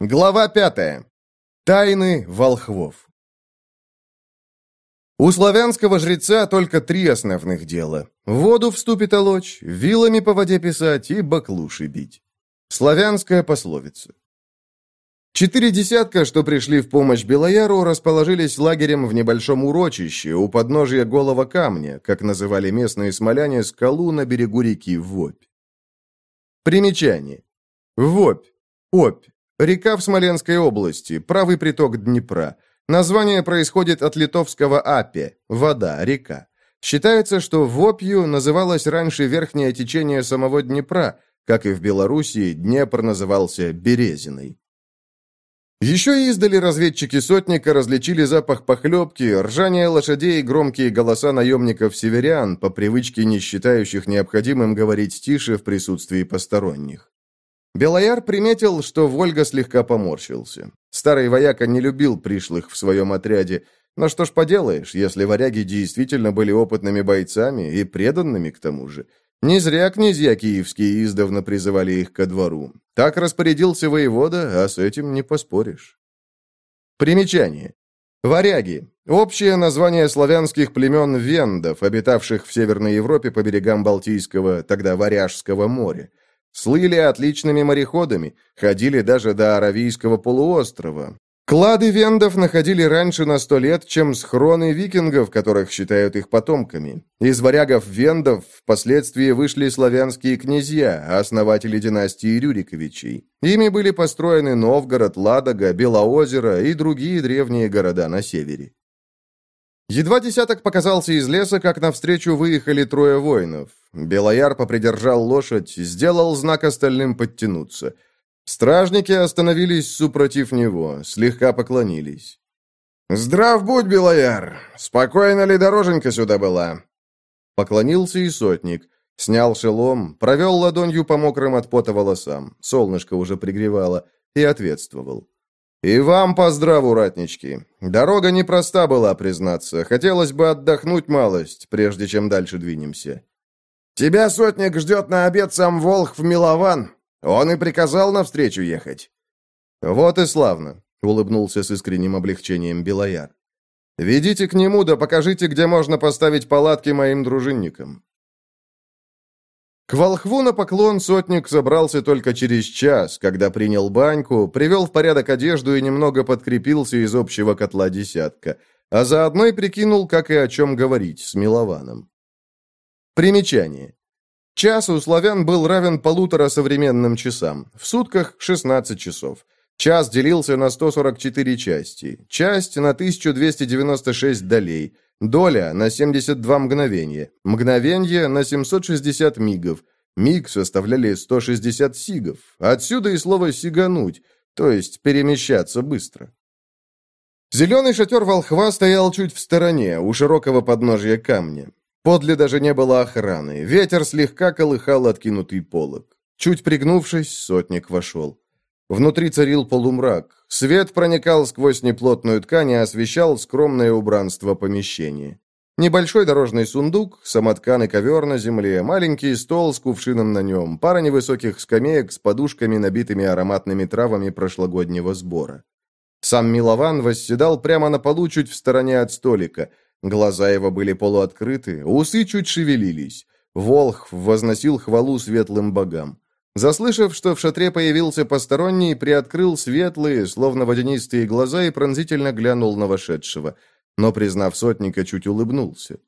Глава пятая. Тайны волхвов. У славянского жреца только три основных дела. Воду в толочь, вилами по воде писать и баклуши бить. Славянская пословица. Четыре десятка, что пришли в помощь Белояру, расположились лагерем в небольшом урочище у подножия голого камня, как называли местные смоляне, скалу на берегу реки Вопь. Примечание. Вопь. Опь. Река в Смоленской области, правый приток Днепра. Название происходит от литовского «апе» – вода, река. Считается, что Вопью называлось раньше верхнее течение самого Днепра, как и в Белоруссии Днепр назывался Березиной. Еще издали разведчики сотника различили запах похлебки, ржание лошадей и громкие голоса наемников-северян, по привычке не считающих необходимым говорить тише в присутствии посторонних. Белояр приметил, что Вольга слегка поморщился. Старый вояка не любил пришлых в своем отряде, но что ж поделаешь, если варяги действительно были опытными бойцами и преданными к тому же. Не зря князья киевские издавна призывали их ко двору. Так распорядился воевода, а с этим не поспоришь. Примечание. Варяги. Общее название славянских племен вендов, обитавших в Северной Европе по берегам Балтийского, тогда Варяжского моря. Слыли отличными мореходами, ходили даже до Аравийского полуострова. Клады вендов находили раньше на сто лет, чем схроны викингов, которых считают их потомками. Из варягов вендов впоследствии вышли славянские князья, основатели династии Рюриковичей. Ими были построены Новгород, Ладога, Белоозеро и другие древние города на севере. Едва десяток показался из леса, как навстречу выехали трое воинов. Белояр попридержал лошадь, сделал знак остальным подтянуться – Стражники остановились супротив него, слегка поклонились. «Здрав будь, Белояр! Спокойно ли дороженька сюда была?» Поклонился и сотник. Снял шелом, провел ладонью по мокрым от пота волосам, солнышко уже пригревало, и ответствовал. «И вам поздраву, ратнички. Дорога непроста была, признаться. Хотелось бы отдохнуть малость, прежде чем дальше двинемся». «Тебя, сотник, ждет на обед сам Волх в Милован. Он и приказал навстречу ехать». «Вот и славно», — улыбнулся с искренним облегчением Белояр. «Ведите к нему, да покажите, где можно поставить палатки моим дружинникам». К волхву на поклон сотник собрался только через час, когда принял баньку, привел в порядок одежду и немного подкрепился из общего котла десятка, а заодно и прикинул, как и о чем говорить с Милованом. Примечание. Час у славян был равен полутора современным часам, в сутках 16 часов. Час делился на 144 части, часть на 1296 долей, доля на 72 мгновения, мгновенье на 760 мигов, миг составляли 160 сигов. Отсюда и слово «сигануть», то есть перемещаться быстро. Зеленый шатер волхва стоял чуть в стороне, у широкого подножия камня. Подле даже не было охраны. Ветер слегка колыхал откинутый полог. Чуть пригнувшись, сотник вошел. Внутри царил полумрак. Свет проникал сквозь неплотную ткань и освещал скромное убранство помещения. Небольшой дорожный сундук, самоткан и ковер на земле, маленький стол с кувшином на нем, пара невысоких скамеек с подушками, набитыми ароматными травами прошлогоднего сбора. Сам Милован восседал прямо на полу чуть в стороне от столика – Глаза его были полуоткрыты, усы чуть шевелились. Волх возносил хвалу светлым богам. Заслышав, что в шатре появился посторонний, приоткрыл светлые, словно водянистые глаза и пронзительно глянул на вошедшего. Но, признав сотника, чуть улыбнулся.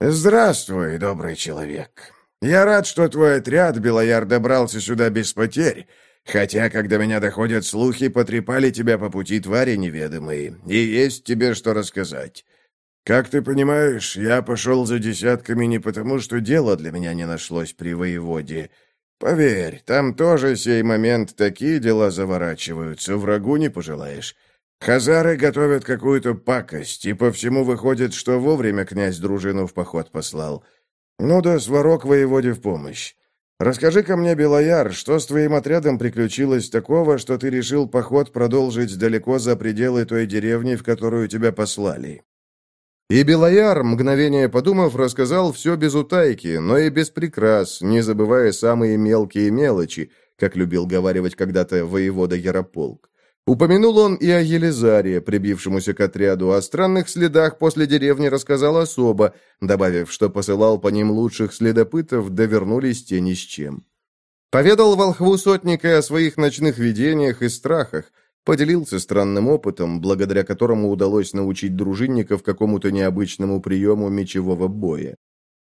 «Здравствуй, добрый человек. Я рад, что твой отряд, Белояр, добрался сюда без потерь, хотя, когда меня доходят слухи, потрепали тебя по пути твари неведомые, и есть тебе что рассказать. «Как ты понимаешь, я пошел за десятками не потому, что дело для меня не нашлось при воеводе. Поверь, там тоже сей момент такие дела заворачиваются, врагу не пожелаешь. Хазары готовят какую-то пакость, и по всему выходит, что вовремя князь дружину в поход послал. Ну да, сварок воеводе в помощь. Расскажи-ка мне, Белояр, что с твоим отрядом приключилось такого, что ты решил поход продолжить далеко за пределы той деревни, в которую тебя послали?» И Белояр, мгновение подумав, рассказал все без утайки, но и без прикрас, не забывая самые мелкие мелочи, как любил говаривать когда-то воевода Ярополк. Упомянул он и о Елизаре, прибившемуся к отряду, о странных следах после деревни рассказал особо, добавив, что посылал по ним лучших следопытов, да вернулись те ни с чем. Поведал волхву сотника о своих ночных видениях и страхах, поделился странным опытом, благодаря которому удалось научить дружинников какому-то необычному приему мечевого боя.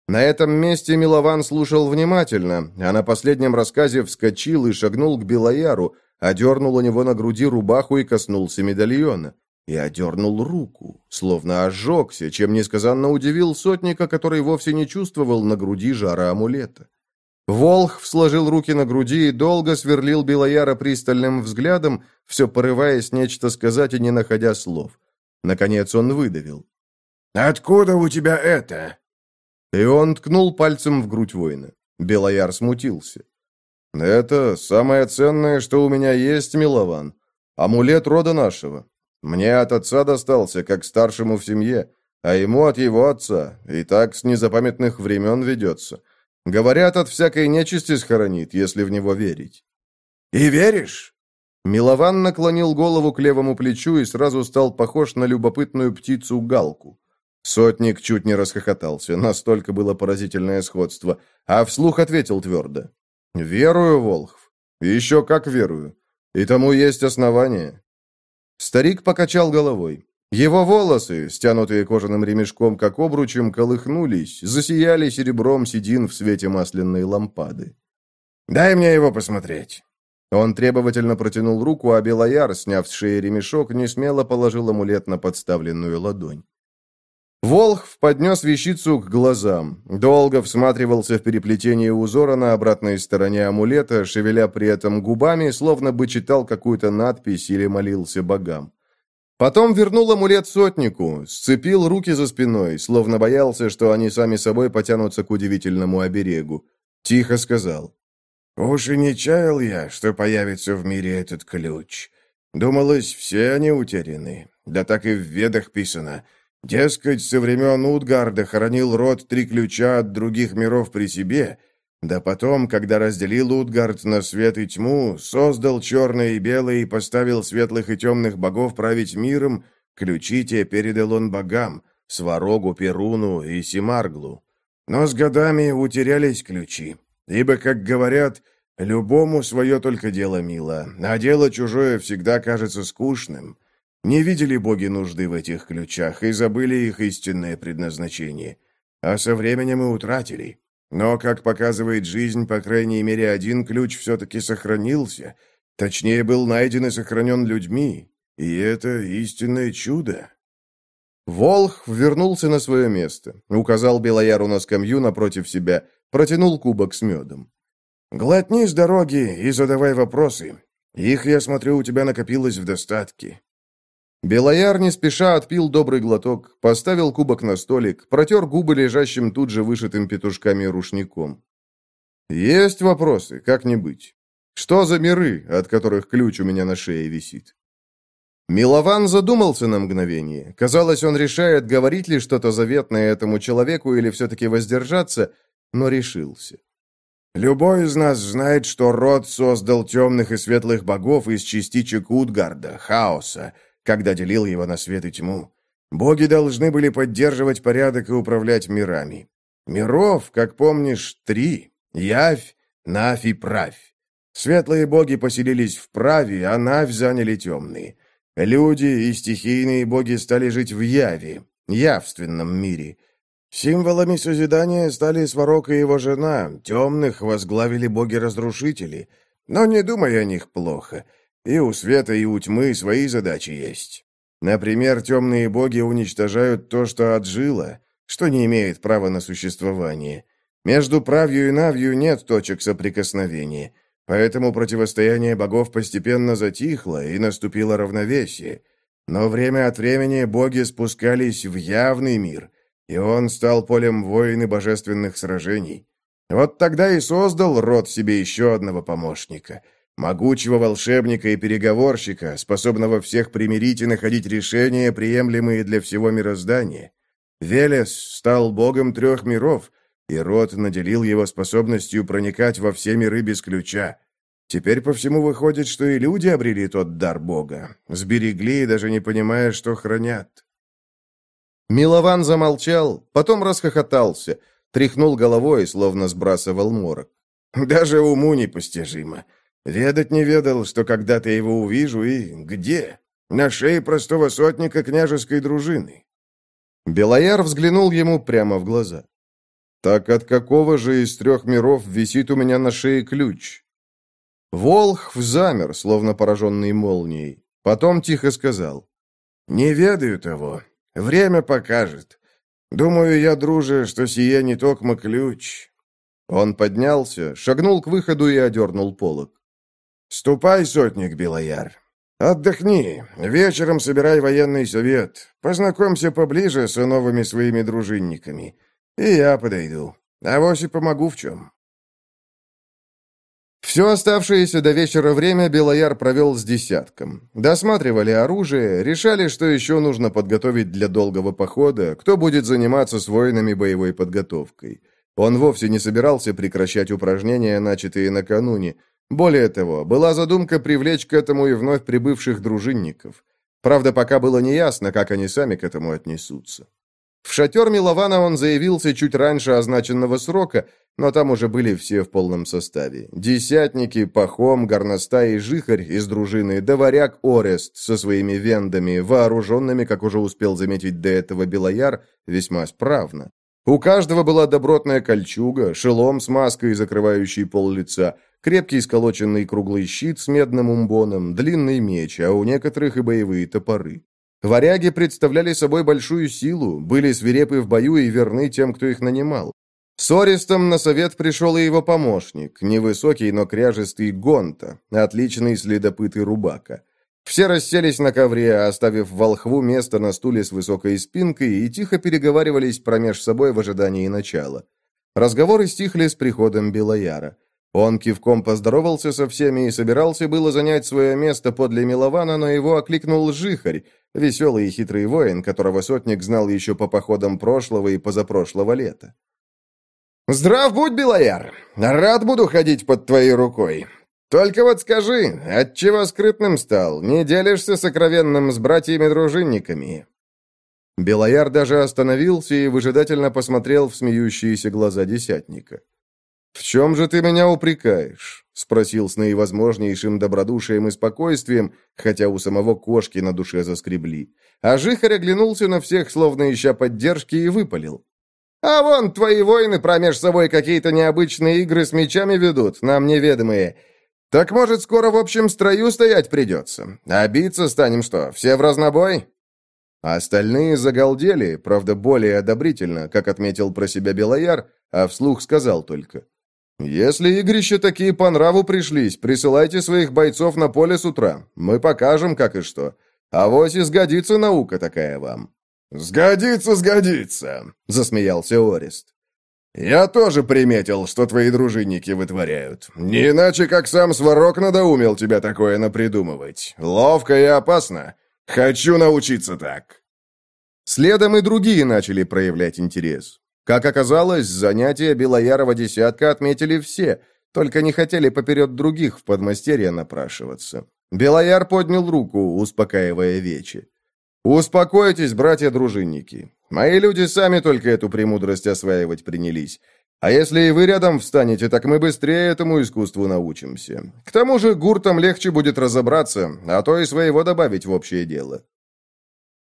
На этом месте Милован слушал внимательно, а на последнем рассказе вскочил и шагнул к Белояру, одернул у него на груди рубаху и коснулся медальона. И одернул руку, словно ожегся, чем несказанно удивил сотника, который вовсе не чувствовал на груди жара амулета. Волх сложил руки на груди и долго сверлил Белояра пристальным взглядом, все порываясь нечто сказать и не находя слов. Наконец он выдавил. «Откуда у тебя это?» И он ткнул пальцем в грудь воина. Белояр смутился. «Это самое ценное, что у меня есть, Милован. Амулет рода нашего. Мне от отца достался, как старшему в семье, а ему от его отца, и так с незапамятных времен ведется. Говорят, от всякой нечисти схоронит, если в него верить». «И веришь?» Милован наклонил голову к левому плечу и сразу стал похож на любопытную птицу-галку. Сотник чуть не расхохотался, настолько было поразительное сходство, а вслух ответил твердо. «Верую, Волхв. Еще как верую. И тому есть основание». Старик покачал головой. Его волосы, стянутые кожаным ремешком, как обручем, колыхнулись, засияли серебром седин в свете масляной лампады. «Дай мне его посмотреть». Он требовательно протянул руку, а Белояр, сняв с шеи ремешок, несмело положил амулет на подставленную ладонь. Волхв поднес вещицу к глазам, долго всматривался в переплетение узора на обратной стороне амулета, шевеля при этом губами, словно бы читал какую-то надпись или молился богам. Потом вернул амулет сотнику, сцепил руки за спиной, словно боялся, что они сами собой потянутся к удивительному оберегу. Тихо сказал. «Уж и не чаял я, что появится в мире этот ключ. Думалось, все они утеряны. Да так и в ведах писано — Дескать, со времен Утгарда хоронил род три ключа от других миров при себе, да потом, когда разделил Утгард на свет и тьму, создал черное и белое и поставил светлых и темных богов править миром, ключи те передал он богам, Сварогу, Перуну и Симарглу. Но с годами утерялись ключи, ибо, как говорят, любому свое только дело мило, а дело чужое всегда кажется скучным. Не видели боги нужды в этих ключах и забыли их истинное предназначение. А со временем и утратили. Но, как показывает жизнь, по крайней мере, один ключ все-таки сохранился. Точнее, был найден и сохранен людьми. И это истинное чудо. Волх вернулся на свое место, указал Белояру на скамью напротив себя, протянул кубок с медом. «Глотни с дороги и задавай вопросы. Их, я смотрю, у тебя накопилось в достатке. Белояр не спеша отпил добрый глоток, поставил кубок на столик, протер губы лежащим тут же вышитым петушками рушником. «Есть вопросы, как не быть. Что за миры, от которых ключ у меня на шее висит?» Милован задумался на мгновение. Казалось, он решает, говорить ли что-то заветное этому человеку или все-таки воздержаться, но решился. «Любой из нас знает, что род создал темных и светлых богов из частичек Утгарда, хаоса, когда делил его на свет и тьму. Боги должны были поддерживать порядок и управлять мирами. Миров, как помнишь, три — Явь, Навь и Правь. Светлые боги поселились в Праве, а Навь заняли темные. Люди и стихийные боги стали жить в Яве, явственном мире. Символами созидания стали Сварог и его жена, темных возглавили боги-разрушители. Но не думай о них плохо — и у света, и у тьмы свои задачи есть. Например, темные боги уничтожают то, что отжило, что не имеет права на существование. Между правью и навью нет точек соприкосновения, поэтому противостояние богов постепенно затихло, и наступило равновесие. Но время от времени боги спускались в явный мир, и он стал полем войн и божественных сражений. Вот тогда и создал род себе еще одного помощника — Могучего волшебника и переговорщика, способного всех примирить и находить решения, приемлемые для всего мироздания. Велес стал богом трех миров, и род наделил его способностью проникать во все миры без ключа. Теперь по всему выходит, что и люди обрели тот дар Бога. Сберегли, даже не понимая, что хранят. Милован замолчал, потом расхохотался, тряхнул головой, словно сбрасывал морок. Даже уму непостижимо. Ведать не ведал, что когда-то его увижу и где. На шее простого сотника княжеской дружины. Белояр взглянул ему прямо в глаза. «Так от какого же из трех миров висит у меня на шее ключ?» Волхв замер, словно пораженный молнией. Потом тихо сказал. «Не ведаю того. Время покажет. Думаю я, друже, что сие не токмо ключ». Он поднялся, шагнул к выходу и одернул полог. «Ступай, сотник Белояр. Отдохни. Вечером собирай военный совет. Познакомься поближе с новыми своими дружинниками. И я подойду. А вось и помогу в чем». Все оставшееся до вечера время Белояр провел с десятком. Досматривали оружие, решали, что еще нужно подготовить для долгого похода, кто будет заниматься с воинами боевой подготовкой. Он вовсе не собирался прекращать упражнения, начатые накануне. Более того, была задумка привлечь к этому и вновь прибывших дружинников. Правда, пока было неясно, как они сами к этому отнесутся. В шатер Милована он заявился чуть раньше означенного срока, но там уже были все в полном составе. Десятники, Пахом, Горностай и Жихарь из дружины, да варяг Орест со своими вендами, вооруженными, как уже успел заметить до этого Белояр, весьма справно. У каждого была добротная кольчуга, шелом с маской, закрывающей пол лица, крепкий сколоченный круглый щит с медным умбоном, длинный меч, а у некоторых и боевые топоры. Варяги представляли собой большую силу, были свирепы в бою и верны тем, кто их нанимал. С Ористом на совет пришел и его помощник, невысокий, но кряжестый Гонта, отличный следопыт и рубака. Все расселись на ковре, оставив волхву место на стуле с высокой спинкой и тихо переговаривались промеж собой в ожидании начала. Разговоры стихли с приходом Белояра. Он кивком поздоровался со всеми и собирался было занять свое место подле Милована, но его окликнул Жихарь, веселый и хитрый воин, которого сотник знал еще по походам прошлого и позапрошлого лета. «Здрав будь, Белояр! Рад буду ходить под твоей рукой. Только вот скажи, отчего скрытным стал? Не делишься сокровенным с братьями-дружинниками?» Белояр даже остановился и выжидательно посмотрел в смеющиеся глаза десятника. «В чем же ты меня упрекаешь?» — спросил с наивозможнейшим добродушием и спокойствием, хотя у самого кошки на душе заскребли. А Жихарь оглянулся на всех, словно ища поддержки, и выпалил. «А вон твои воины промеж собой какие-то необычные игры с мечами ведут, нам неведомые. Так, может, скоро в общем строю стоять придется? А биться станем что, все в разнобой?» А остальные загалдели, правда, более одобрительно, как отметил про себя Белояр, а вслух сказал только. «Если игрища такие по нраву пришлись, присылайте своих бойцов на поле с утра. Мы покажем, как и что. А вось и сгодится наука такая вам». «Сгодится, сгодится», — засмеялся Орест. «Я тоже приметил, что твои дружинники вытворяют. Не иначе, как сам Сварог надоумел тебя такое напридумывать. Ловко и опасно. Хочу научиться так». Следом и другие начали проявлять интерес. Как оказалось, занятия Белоярова десятка отметили все, только не хотели поперед других в подмастерье напрашиваться. Белояр поднял руку, успокаивая Вечи. «Успокойтесь, братья-дружинники. Мои люди сами только эту премудрость осваивать принялись. А если и вы рядом встанете, так мы быстрее этому искусству научимся. К тому же гуртам легче будет разобраться, а то и своего добавить в общее дело».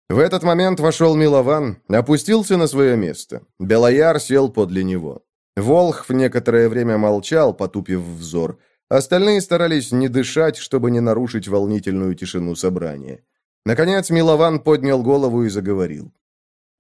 В этот момент вошел Милован, опустился на свое место. Белояр сел подле него. Волх в некоторое время молчал, потупив взор. Остальные старались не дышать, чтобы не нарушить волнительную тишину собрания. Наконец Милован поднял голову и заговорил.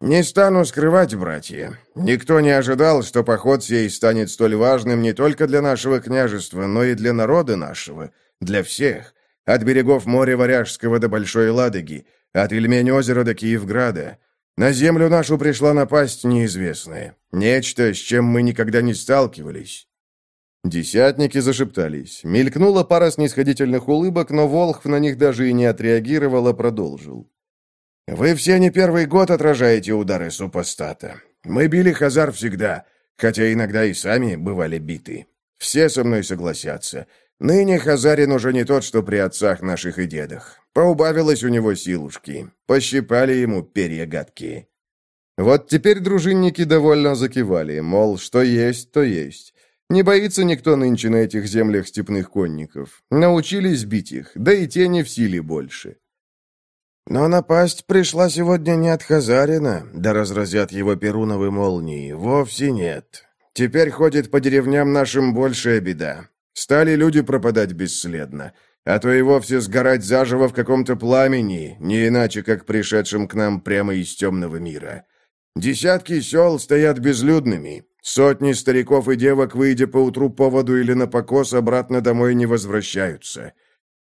«Не стану скрывать, братья. Никто не ожидал, что поход сей станет столь важным не только для нашего княжества, но и для народа нашего, для всех, от берегов моря Варяжского до Большой Ладоги, от Ильмень озера до Киевграда. На землю нашу пришла напасть неизвестная. Нечто, с чем мы никогда не сталкивались. Десятники зашептались. Мелькнула пара снисходительных улыбок, но Волхв на них даже и не отреагировал, а продолжил. «Вы все не первый год отражаете удары супостата. Мы били Хазар всегда, хотя иногда и сами бывали биты. Все со мной согласятся. Ныне Хазарин уже не тот, что при отцах наших и дедах. Поубавилось у него силушки. Пощипали ему перья гадкие. Вот теперь дружинники довольно закивали, мол, что есть, то есть. Не боится никто нынче на этих землях степных конников. Научились бить их, да и те не в силе больше. Но напасть пришла сегодня не от Хазарина, да разразят его перуновы молнии. Вовсе нет. Теперь ходит по деревням нашим большая беда. Стали люди пропадать бесследно, а то и вовсе сгорать заживо в каком-то пламени, не иначе, как пришедшим к нам прямо из темного мира. Десятки сел стоят безлюдными. Сотни стариков и девок, выйдя по утру по воду или на покос, обратно домой не возвращаются.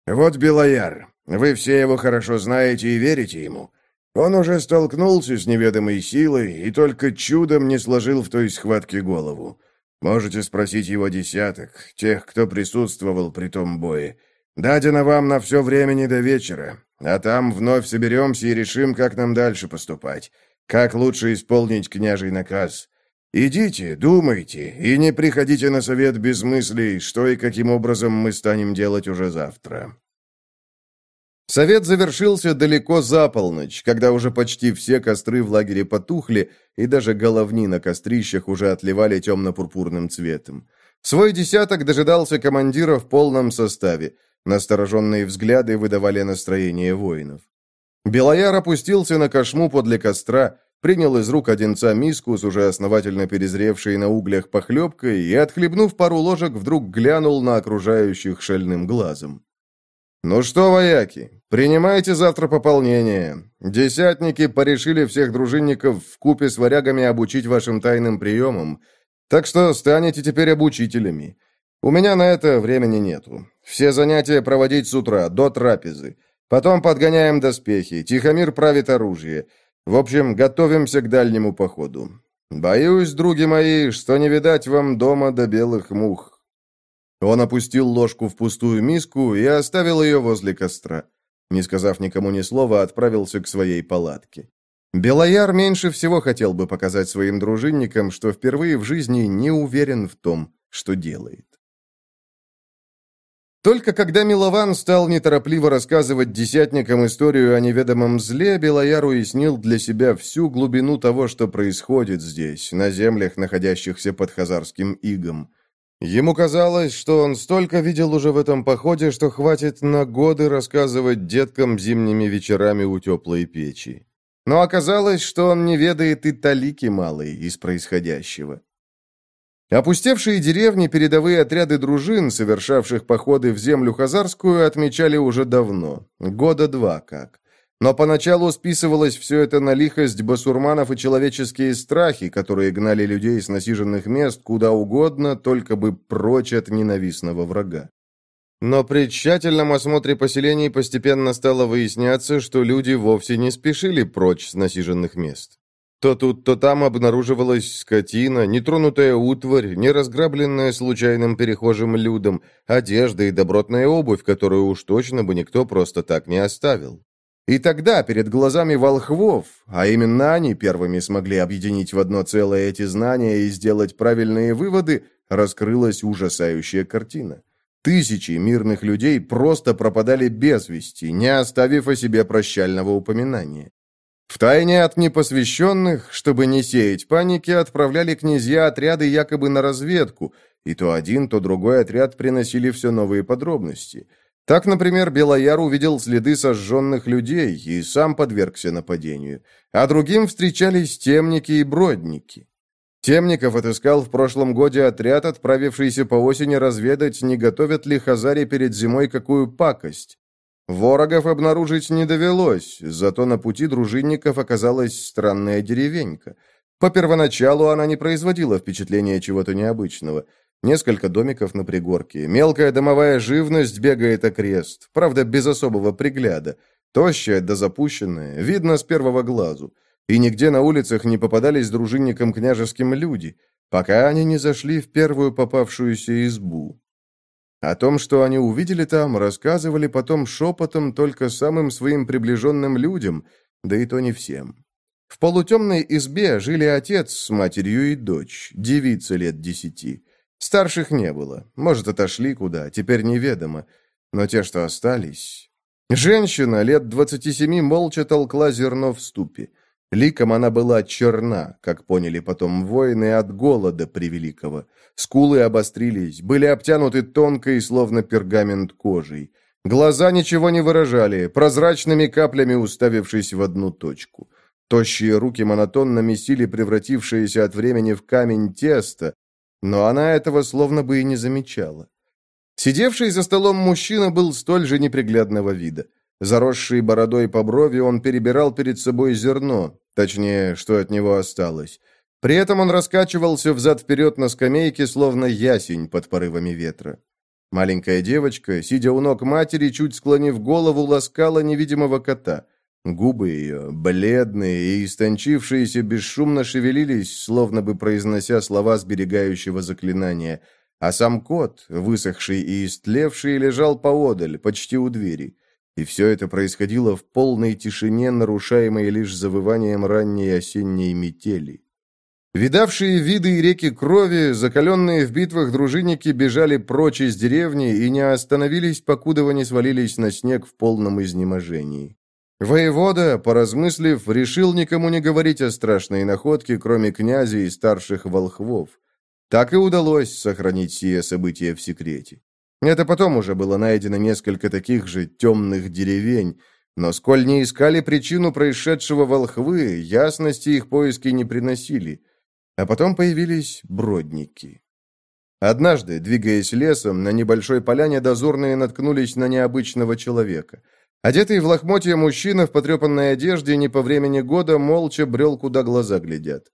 Вот Белояр. Вы все его хорошо знаете и верите ему. Он уже столкнулся с неведомой силой и только чудом не сложил в той схватке голову. Можете спросить его десяток, тех, кто присутствовал при том бое. Дадено вам на все времени до вечера, а там вновь соберемся и решим, как нам дальше поступать. Как лучше исполнить княжий наказ? Идите, думайте, и не приходите на совет без мыслей, что и каким образом мы станем делать уже завтра». Совет завершился далеко за полночь, когда уже почти все костры в лагере потухли, и даже головни на кострищах уже отливали темно-пурпурным цветом. Свой десяток дожидался командира в полном составе. Настороженные взгляды выдавали настроение воинов. Белояр опустился на кошму подле костра, принял из рук одинца миску с уже основательно перезревшей на углях похлебкой и, отхлебнув пару ложек, вдруг глянул на окружающих шальным глазом. «Ну что, вояки, принимайте завтра пополнение. Десятники порешили всех дружинников в купе с варягами обучить вашим тайным приемам, так что станете теперь обучителями. У меня на это времени нету. Все занятия проводить с утра, до трапезы. Потом подгоняем доспехи. Тихомир правит оружие. В общем, готовимся к дальнему походу. Боюсь, други мои, что не видать вам дома до белых мух». Он опустил ложку в пустую миску и оставил ее возле костра. Не сказав никому ни слова, отправился к своей палатке. Белояр меньше всего хотел бы показать своим дружинникам, что впервые в жизни не уверен в том, что делает. Только когда Милован стал неторопливо рассказывать десятникам историю о неведомом зле, Белояр уяснил для себя всю глубину того, что происходит здесь, на землях, находящихся под Хазарским игом. Ему казалось, что он столько видел уже в этом походе, что хватит на годы рассказывать деткам зимними вечерами у теплой печи. Но оказалось, что он не ведает и талики малой из происходящего. Опустевшие деревни передовые отряды дружин, совершавших походы в землю Хазарскую, отмечали уже давно, года два как. Но поначалу списывалось все это на лихость басурманов и человеческие страхи, которые гнали людей с насиженных мест куда угодно, только бы прочь от ненавистного врага. Но при тщательном осмотре поселений постепенно стало выясняться, что люди вовсе не спешили прочь с насиженных мест. То тут, то там обнаруживалась скотина, нетронутая утварь, неразграбленная случайным перехожим людом, одежда и добротная обувь, которую уж точно бы никто просто так не оставил. И тогда перед глазами волхвов, а именно они первыми смогли объединить в одно целое эти знания и сделать правильные выводы, раскрылась ужасающая картина. Тысячи мирных людей просто пропадали без вести, не оставив о себе прощального упоминания. Втайне от непосвященных, чтобы не сеять паники, отправляли князья отряды якобы на разведку, и то один, то другой отряд приносили все новые подробности. Так, например, Белояр увидел следы сожженных людей и сам подвергся нападению, а другим встречались темники и бродники. Темников отыскал в прошлом годе отряд, отправившийся по осени разведать, не готовят ли Хазари перед зимой какую пакость. Ворогов обнаружить не довелось, зато на пути дружинников оказалась странная деревенька. По первоначалу она не производила впечатления чего-то необычного. Несколько домиков на пригорке, мелкая домовая живность бегает окрест, правда, без особого пригляда. Тощая да запущенная, видно с первого глазу. И нигде на улицах не попадались дружинникам княжеским люди, пока они не зашли в первую попавшуюся избу. О том, что они увидели там, рассказывали потом шепотом только самым своим приближенным людям, да и то не всем. В полутемной избе жили отец с матерью и дочь, девица лет десяти. Старших не было. Может, отошли куда, теперь неведомо. Но те, что остались... Женщина лет двадцати семи молча толкла зерно в ступе. Ликом она была черна, как поняли потом воины, от голода превеликого. Скулы обострились, были обтянуты тонкой, словно пергамент кожей. Глаза ничего не выражали, прозрачными каплями уставившись в одну точку. Тощие руки монотонно месили превратившееся от времени в камень тесто, но она этого словно бы и не замечала. Сидевший за столом мужчина был столь же неприглядного вида. Заросший бородой по брови, он перебирал перед собой зерно, точнее, что от него осталось. При этом он раскачивался взад-вперед на скамейке, словно ясень под порывами ветра. Маленькая девочка, сидя у ног матери, чуть склонив голову, ласкала невидимого кота. Губы ее, бледные и истончившиеся, бесшумно шевелились, словно бы произнося слова сберегающего заклинания – а сам кот, высохший и истлевший, лежал поодаль, почти у двери. И все это происходило в полной тишине, нарушаемой лишь завыванием ранней осенней метели. Видавшие виды и реки крови, закаленные в битвах дружинники бежали прочь из деревни и не остановились, покуда не свалились на снег в полном изнеможении. Воевода, поразмыслив, решил никому не говорить о страшной находке, кроме князя и старших волхвов. Так и удалось сохранить сие событие в секрете. Это потом уже было найдено несколько таких же темных деревень, но сколь не искали причину происшедшего волхвы, ясности их поиски не приносили. А потом появились бродники. Однажды, двигаясь лесом, на небольшой поляне дозорные наткнулись на необычного человека. Одетый в лохмотья мужчина в потрепанной одежде не по времени года молча брел, куда глаза глядят.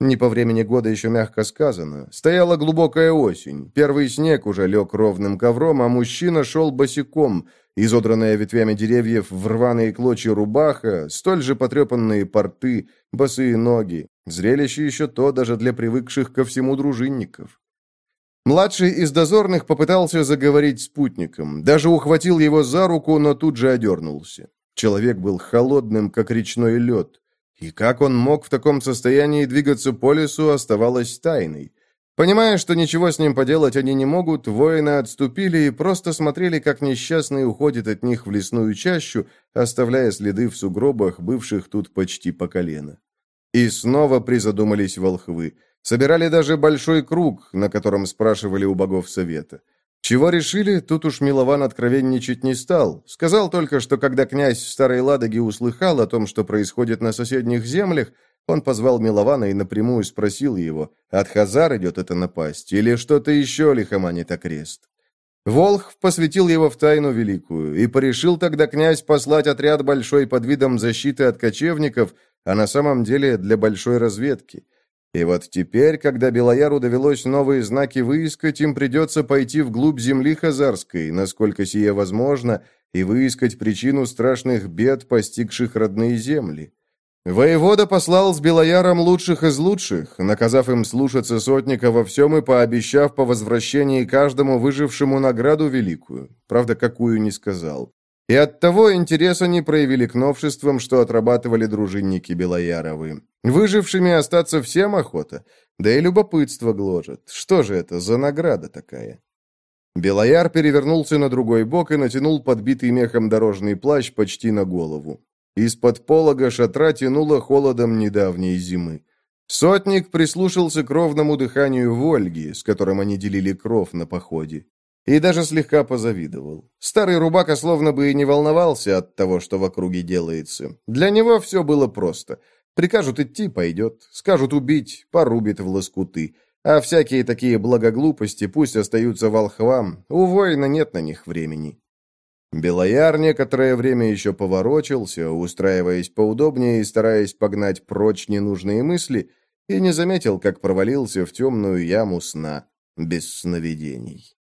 Не по времени года еще мягко сказано. Стояла глубокая осень. Первый снег уже лег ровным ковром, а мужчина шел босиком, изодранная ветвями деревьев в рваные клочья рубаха, столь же потрепанные порты, босые ноги. Зрелище еще то даже для привыкших ко всему дружинников. Младший из дозорных попытался заговорить спутником, даже ухватил его за руку, но тут же одернулся. Человек был холодным, как речной лед. И как он мог в таком состоянии двигаться по лесу, оставалось тайной. Понимая, что ничего с ним поделать они не могут, воины отступили и просто смотрели, как несчастный уходит от них в лесную чащу, оставляя следы в сугробах, бывших тут почти по колено. И снова призадумались волхвы. Собирали даже большой круг, на котором спрашивали у богов совета. Чего решили, тут уж Милован откровенничать не стал. Сказал только, что когда князь Старой Ладоге услыхал о том, что происходит на соседних землях, он позвал Милована и напрямую спросил его, от Хазар идет эта напасть, или что-то еще лихоманит окрест. Волх посвятил его в тайну великую, и порешил тогда князь послать отряд большой под видом защиты от кочевников, а на самом деле для большой разведки. И вот теперь, когда Белояру довелось новые знаки выискать, им придется пойти вглубь земли Хазарской, насколько сие возможно, и выискать причину страшных бед, постигших родные земли. Воевода послал с Белояром лучших из лучших, наказав им слушаться сотника во всем и пообещав по возвращении каждому выжившему награду великую. Правда, какую не сказал. И оттого интереса не проявили к новшествам, что отрабатывали дружинники Белояровы. Выжившими остаться всем охота, да и любопытство гложет. Что же это за награда такая? Белояр перевернулся на другой бок и натянул подбитый мехом дорожный плащ почти на голову. Из-под полога шатра тянуло холодом недавней зимы. Сотник прислушался к ровному дыханию Вольги, с которым они делили кров на походе. И даже слегка позавидовал. Старый рубака словно бы и не волновался от того, что в округе делается. Для него все было просто. Прикажут идти – пойдет, скажут убить – порубит в лоскуты. А всякие такие благоглупости пусть остаются волхвам, у воина нет на них времени. Белояр некоторое время еще поворочился, устраиваясь поудобнее и стараясь погнать прочь ненужные мысли, и не заметил, как провалился в темную яму сна без сновидений.